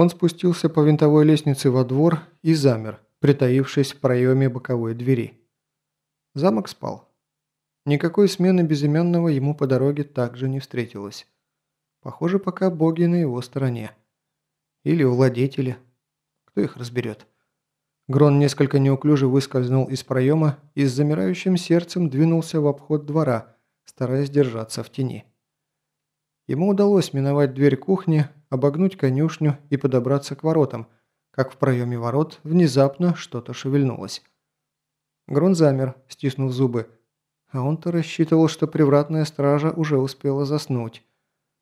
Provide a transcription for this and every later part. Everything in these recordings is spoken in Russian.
Он спустился по винтовой лестнице во двор и замер, притаившись в проеме боковой двери. Замок спал. Никакой смены безымянного ему по дороге также не встретилось. Похоже, пока боги на его стороне. Или владетели. Кто их разберет? Грон несколько неуклюже выскользнул из проема и с замирающим сердцем двинулся в обход двора, стараясь держаться в тени. Ему удалось миновать дверь кухни, обогнуть конюшню и подобраться к воротам, как в проеме ворот внезапно что-то шевельнулось. Грон замер, стиснув зубы, а он-то рассчитывал, что привратная стража уже успела заснуть.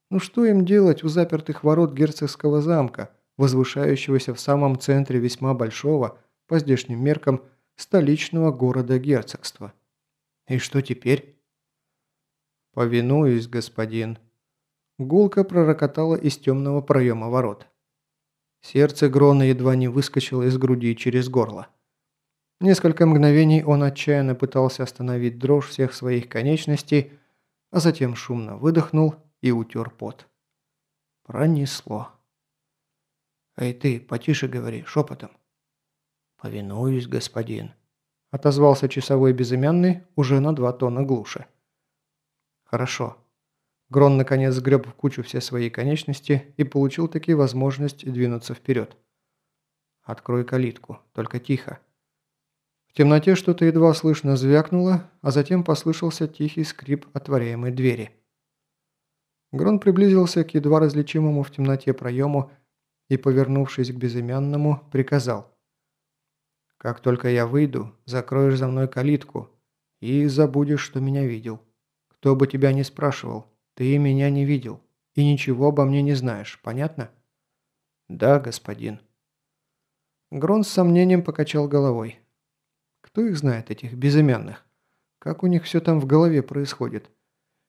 Ну что им делать у запертых ворот герцогского замка, возвышающегося в самом центре весьма большого, по здешним меркам, столичного города герцогства? И что теперь? «Повинуюсь, господин», Гулка пророкотала из темного проема ворот. Сердце Грона едва не выскочило из груди через горло. Несколько мгновений он отчаянно пытался остановить дрожь всех своих конечностей, а затем шумно выдохнул и утер пот. Пронесло. «Эй ты, потише говори, шепотом». «Повинуюсь, господин», – отозвался часовой безымянный уже на два тона глуше. «Хорошо», Грон наконец сгреб в кучу все свои конечности и получил таки возможность двинуться вперед. «Открой калитку, только тихо». В темноте что-то едва слышно звякнуло, а затем послышался тихий скрип отворяемой двери. Грон приблизился к едва различимому в темноте проему и, повернувшись к безымянному, приказал. «Как только я выйду, закроешь за мной калитку и забудешь, что меня видел. Кто бы тебя ни спрашивал, ты меня не видел и ничего обо мне не знаешь, понятно?» «Да, господин». Грон с сомнением покачал головой. «Кто их знает, этих безымянных? Как у них все там в голове происходит?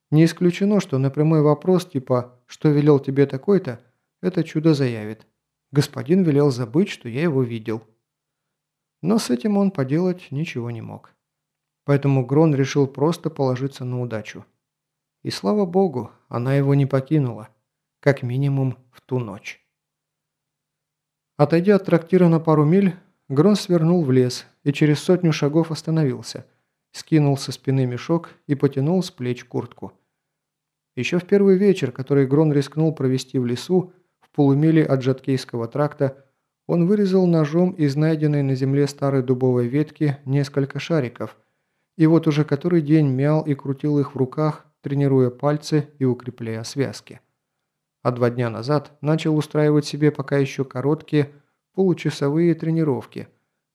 Не исключено, что на прямой вопрос типа «Что велел тебе такой-то?» это чудо заявит. Господин велел забыть, что я его видел. Но с этим он поделать ничего не мог. Поэтому Грон решил просто положиться на удачу. И слава богу, она его не покинула. Как минимум в ту ночь. Отойдя от трактира на пару миль, Грон свернул в лес и через сотню шагов остановился, скинул со спины мешок и потянул с плеч куртку. Еще в первый вечер, который Грон рискнул провести в лесу, в полумиле от Жаткейского тракта, он вырезал ножом из найденной на земле старой дубовой ветки несколько шариков, и вот уже который день мял и крутил их в руках, тренируя пальцы и укрепляя связки. А два дня назад начал устраивать себе пока еще короткие получасовые тренировки,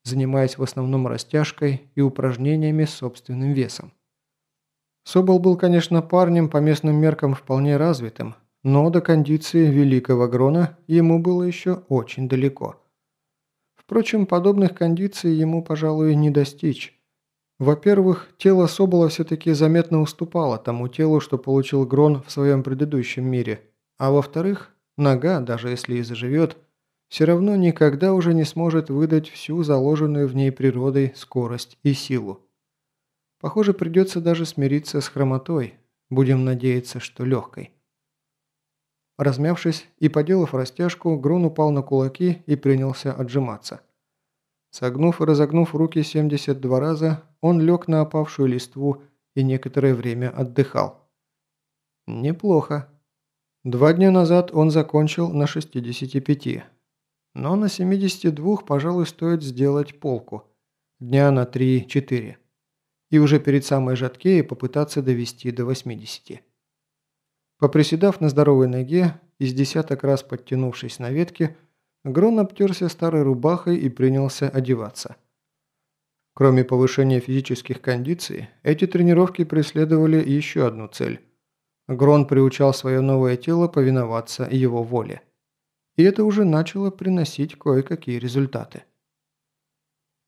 занимаясь в основном растяжкой и упражнениями с собственным весом. Собол был, конечно, парнем по местным меркам вполне развитым, но до кондиции великого Грона ему было еще очень далеко. Впрочем, подобных кондиций ему, пожалуй, не достичь, во-первых, тело Собола все-таки заметно уступало тому телу, что получил Грон в своем предыдущем мире. А во-вторых, нога, даже если и заживет, все равно никогда уже не сможет выдать всю заложенную в ней природой скорость и силу. Похоже, придется даже смириться с хромотой, будем надеяться, что легкой. Размявшись и поделав растяжку, Грон упал на кулаки и принялся отжиматься. Согнув и разогнув руки 72 раза, он лег на опавшую листву и некоторое время отдыхал. Неплохо. Два дня назад он закончил на 65. Но на 72, пожалуй, стоит сделать полку. Дня на 3-4. И уже перед самой жаткеей попытаться довести до 80. Поприседав на здоровой ноге и с десяток раз подтянувшись на ветке, Грон обтерся старой рубахой и принялся одеваться. Кроме повышения физических кондиций, эти тренировки преследовали еще одну цель. Грон приучал свое новое тело повиноваться его воле. И это уже начало приносить кое-какие результаты.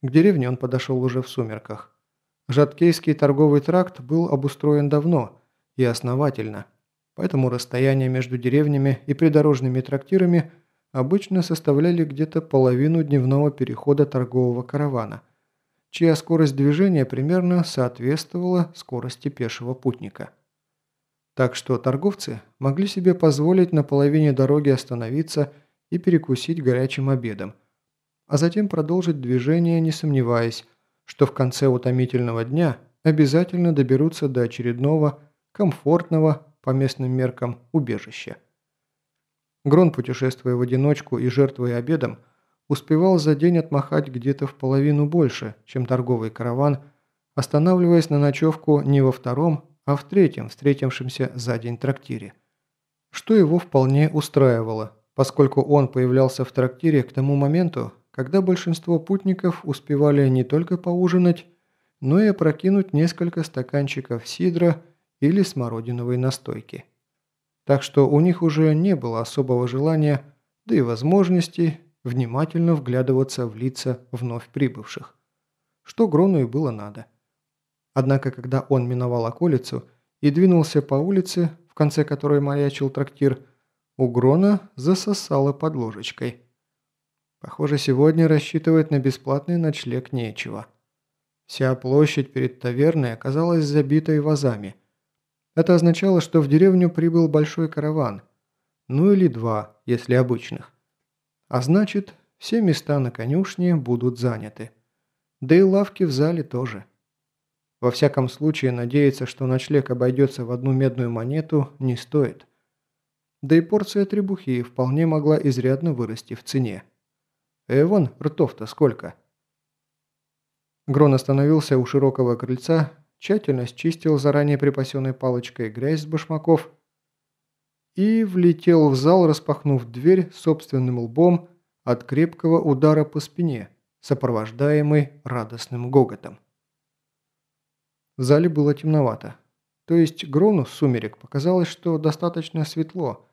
К деревне он подошел уже в сумерках. Жаткейский торговый тракт был обустроен давно и основательно, поэтому расстояние между деревнями и придорожными трактирами – обычно составляли где-то половину дневного перехода торгового каравана, чья скорость движения примерно соответствовала скорости пешего путника. Так что торговцы могли себе позволить на половине дороги остановиться и перекусить горячим обедом, а затем продолжить движение, не сомневаясь, что в конце утомительного дня обязательно доберутся до очередного, комфортного, по местным меркам, убежища. Грон, путешествуя в одиночку и жертвуя обедом, успевал за день отмахать где-то в половину больше, чем торговый караван, останавливаясь на ночевку не во втором, а в третьем встретившемся за день трактире. Что его вполне устраивало, поскольку он появлялся в трактире к тому моменту, когда большинство путников успевали не только поужинать, но и опрокинуть несколько стаканчиков сидра или смородиновой настойки. Так что у них уже не было особого желания, да и возможности внимательно вглядываться в лица вновь прибывших. Что Грону и было надо. Однако, когда он миновал околицу и двинулся по улице, в конце которой маячил трактир, у Грона засосало под ложечкой. Похоже, сегодня рассчитывать на бесплатный ночлег нечего. Вся площадь перед таверной оказалась забитой вазами. Это означало, что в деревню прибыл большой караван. Ну или два, если обычных. А значит, все места на конюшне будут заняты. Да и лавки в зале тоже. Во всяком случае, надеяться, что ночлег обойдется в одну медную монету, не стоит. Да и порция требухи вполне могла изрядно вырасти в цене. Эвон, ртов-то сколько? Грон остановился у широкого крыльца, тщательно счистил заранее припасенной палочкой грязь с башмаков и влетел в зал, распахнув дверь собственным лбом от крепкого удара по спине, сопровождаемый радостным гоготом. В зале было темновато. То есть Грону с сумерек показалось, что достаточно светло,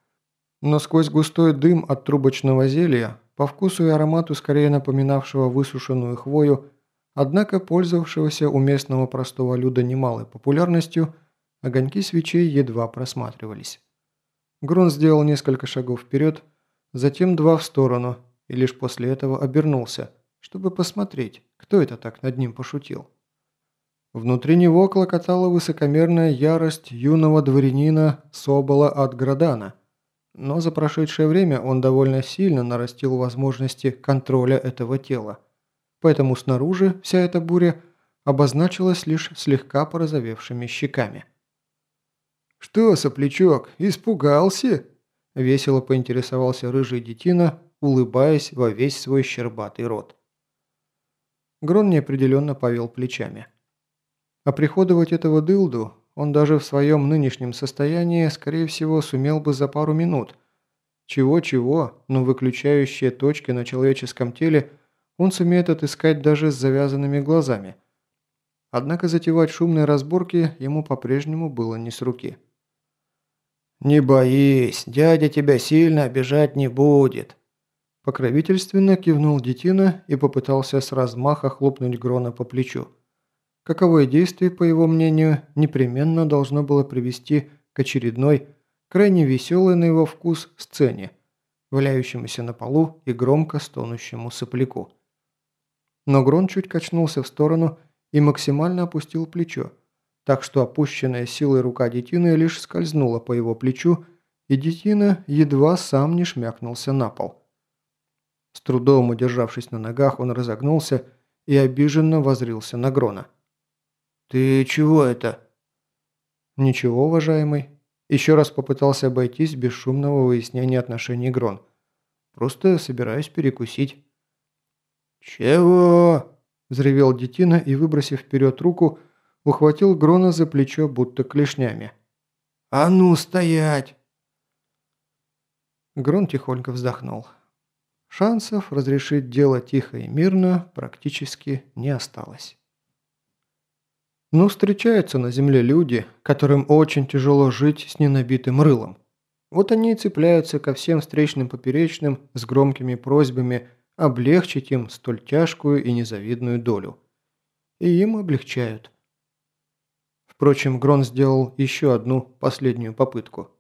но сквозь густой дым от трубочного зелья, по вкусу и аромату скорее напоминавшего высушенную хвою, однако пользовавшегося у местного простого люда немалой популярностью, огоньки свечей едва просматривались. Грон сделал несколько шагов вперед, затем два в сторону, и лишь после этого обернулся, чтобы посмотреть, кто это так над ним пошутил. Внутри него клокотала высокомерная ярость юного дворянина Собола от Градана, но за прошедшее время он довольно сильно нарастил возможности контроля этого тела, поэтому снаружи вся эта буря обозначилась лишь слегка порозовевшими щеками. «Что, соплячок, испугался?» – весело поинтересовался рыжий детина, улыбаясь во весь свой щербатый рот. Грон неопределенно повел плечами. Оприходовать этого дылду он даже в своем нынешнем состоянии, скорее всего, сумел бы за пару минут. Чего-чего, но выключающие точки на человеческом теле он сумеет отыскать даже с завязанными глазами. Однако затевать шумные разборки ему по-прежнему было не с руки. «Не боись, дядя тебя сильно обижать не будет», Покровительственно кивнул детина и попытался с размаха хлопнуть Грона по плечу. Каковое действие, по его мнению, непременно должно было привести к очередной, крайне веселой на его вкус сцене, валяющемуся на полу и громко стонущему сопляку. Но Грон чуть качнулся в сторону и максимально опустил плечо, так что опущенная силой рука детины лишь скользнула по его плечу, и детина едва сам не шмякнулся на пол. С трудом удержавшись на ногах, он разогнулся и обиженно возрился на Грона. «Ты чего это?» «Ничего, уважаемый». Еще раз попытался обойтись без шумного выяснения отношений Грон. «Просто собираюсь перекусить». «Чего?» – взревел детина и, выбросив вперед руку, ухватил Грона за плечо, будто клешнями. «А ну, стоять!» Грон тихонько вздохнул. Шансов разрешить дело тихо и мирно практически не осталось. Но встречаются на земле люди, которым очень тяжело жить с ненабитым рылом. Вот они и цепляются ко всем встречным поперечным с громкими просьбами облегчить им столь тяжкую и незавидную долю. И им облегчают. Впрочем, Грон сделал еще одну последнюю попытку.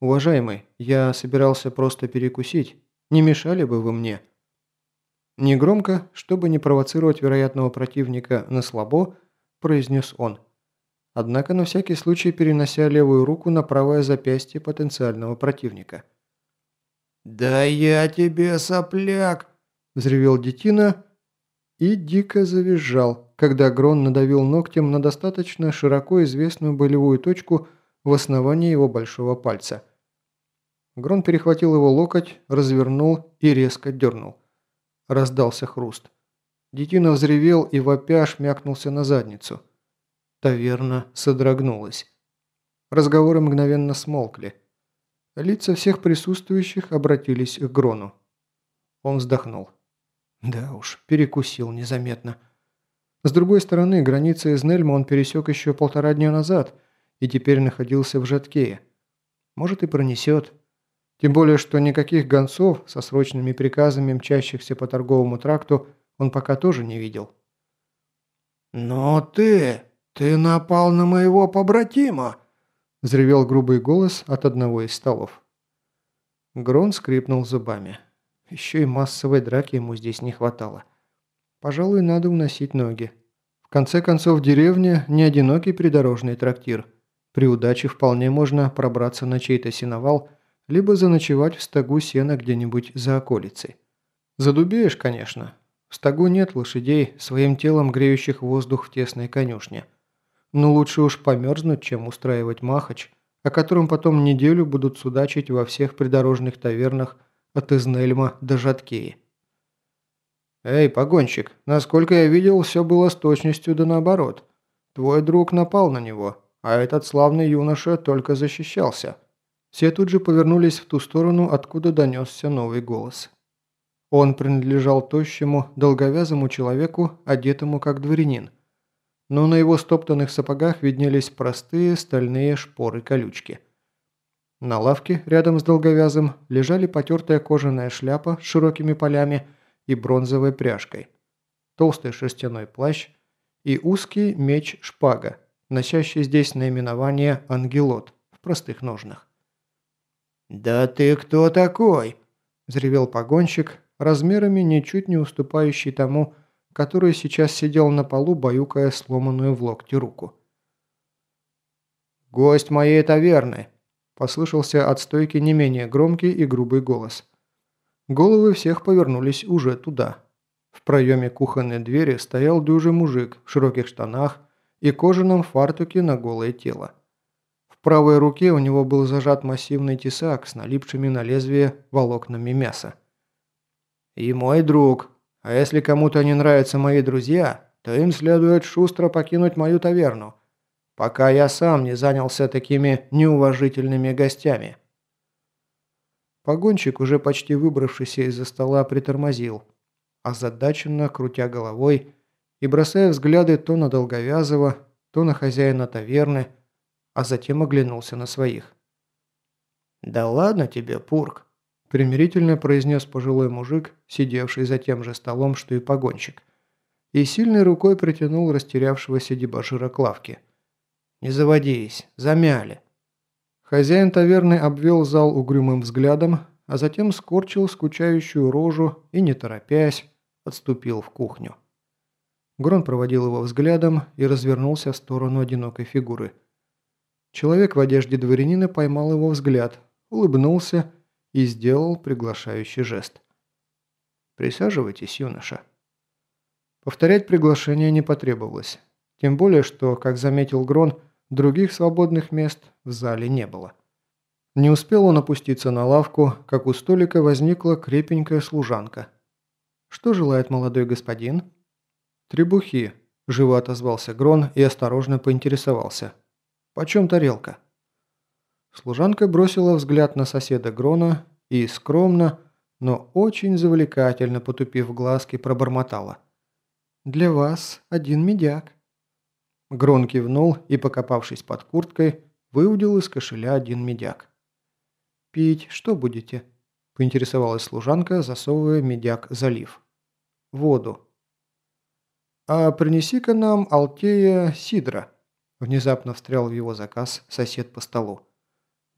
«Уважаемый, я собирался просто перекусить. Не мешали бы вы мне?» Негромко, чтобы не провоцировать вероятного противника на слабо, произнес он. Однако на всякий случай перенося левую руку на правое запястье потенциального противника. «Да я тебе сопляк!» – взревел детина и дико завизжал, когда Грон надавил ногтем на достаточно широко известную болевую точку в основании его большого пальца. Грон перехватил его локоть, развернул и резко дернул. Раздался хруст. Детина взревел и вопя шмякнулся на задницу. Таверна содрогнулась. Разговоры мгновенно смолкли. Лица всех присутствующих обратились к Грону. Он вздохнул. Да уж, перекусил незаметно. С другой стороны, границы из Нельма он пересек еще полтора дня назад и теперь находился в Жаткее. Может и пронесет. Тем более, что никаких гонцов со срочными приказами, мчащихся по торговому тракту, он пока тоже не видел. «Но ты... ты напал на моего побратима!» – взревел грубый голос от одного из столов. Грон скрипнул зубами. Еще и массовой драки ему здесь не хватало. Пожалуй, надо уносить ноги. В конце концов, деревня – не одинокий придорожный трактир. При удаче вполне можно пробраться на чей-то сеновал – либо заночевать в стогу сена где-нибудь за околицей. Задубеешь, конечно. В стогу нет лошадей, своим телом греющих воздух в тесной конюшне. Но лучше уж померзнуть, чем устраивать махач, о котором потом неделю будут судачить во всех придорожных тавернах от Изнельма до Жаткеи. «Эй, погонщик, насколько я видел, все было с точностью да наоборот. Твой друг напал на него, а этот славный юноша только защищался». Все тут же повернулись в ту сторону, откуда донесся новый голос. Он принадлежал тощему, долговязому человеку, одетому как дворянин. Но на его стоптанных сапогах виднелись простые стальные шпоры-колючки. На лавке, рядом с долговязым, лежали потертая кожаная шляпа с широкими полями и бронзовой пряжкой, толстый шерстяной плащ и узкий меч-шпага, носящий здесь наименование «ангелот» в простых ножнах. «Да ты кто такой?» – взревел погонщик, размерами ничуть не уступающий тому, который сейчас сидел на полу, баюкая сломанную в локте руку. «Гость моей таверны!» – послышался от стойки не менее громкий и грубый голос. Головы всех повернулись уже туда. В проеме кухонной двери стоял дюжий мужик в широких штанах и кожаном фартуке на голое тело. В правой руке у него был зажат массивный тесак с налипшими на лезвие волокнами мяса. «И мой друг. А если кому-то не нравятся мои друзья, то им следует шустро покинуть мою таверну, пока я сам не занялся такими неуважительными гостями». Погонщик, уже почти выбравшийся из-за стола, притормозил, озадаченно крутя головой и бросая взгляды то на Долговязова, то на хозяина таверны, а затем оглянулся на своих. «Да ладно тебе, Пурк», – примирительно произнес пожилой мужик, сидевший за тем же столом, что и погонщик, и сильной рукой притянул растерявшегося дебошира к лавке. «Не заводись, замяли». Хозяин таверны обвел зал угрюмым взглядом, а затем скорчил скучающую рожу и, не торопясь, отступил в кухню. Грон проводил его взглядом и развернулся в сторону одинокой фигуры – Человек в одежде дворянина поймал его взгляд, улыбнулся и сделал приглашающий жест. «Присаживайтесь, юноша». Повторять приглашение не потребовалось. Тем более, что, как заметил Грон, других свободных мест в зале не было. Не успел он опуститься на лавку, как у столика возникла крепенькая служанка. «Что желает молодой господин?» «Требухи», – живо отозвался Грон и осторожно поинтересовался – «Почем тарелка?» Служанка бросила взгляд на соседа Грона и скромно, но очень завлекательно потупив глазки, пробормотала. «Для вас один медяк». Грон кивнул и, покопавшись под курткой, выудил из кошеля один медяк. «Пить что будете?» – поинтересовалась служанка, засовывая медяк залив. «Воду». «А принеси-ка нам, Алтея, сидра», Внезапно встрял в его заказ сосед по столу.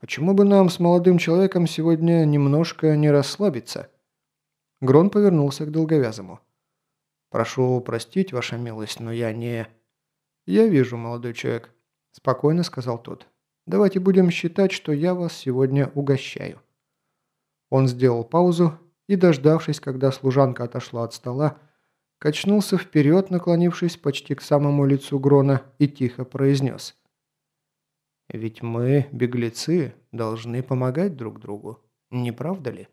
Почему бы нам с молодым человеком сегодня немножко не расслабиться?» Грон повернулся к долговязому. «Прошу простить, ваша милость, но я не...» «Я вижу, молодой человек», – спокойно сказал тот. «Давайте будем считать, что я вас сегодня угощаю». Он сделал паузу и, дождавшись, когда служанка отошла от стола, качнулся вперед, наклонившись почти к самому лицу Грона и тихо произнес – ведь мы, беглецы, должны помогать друг другу, не правда ли?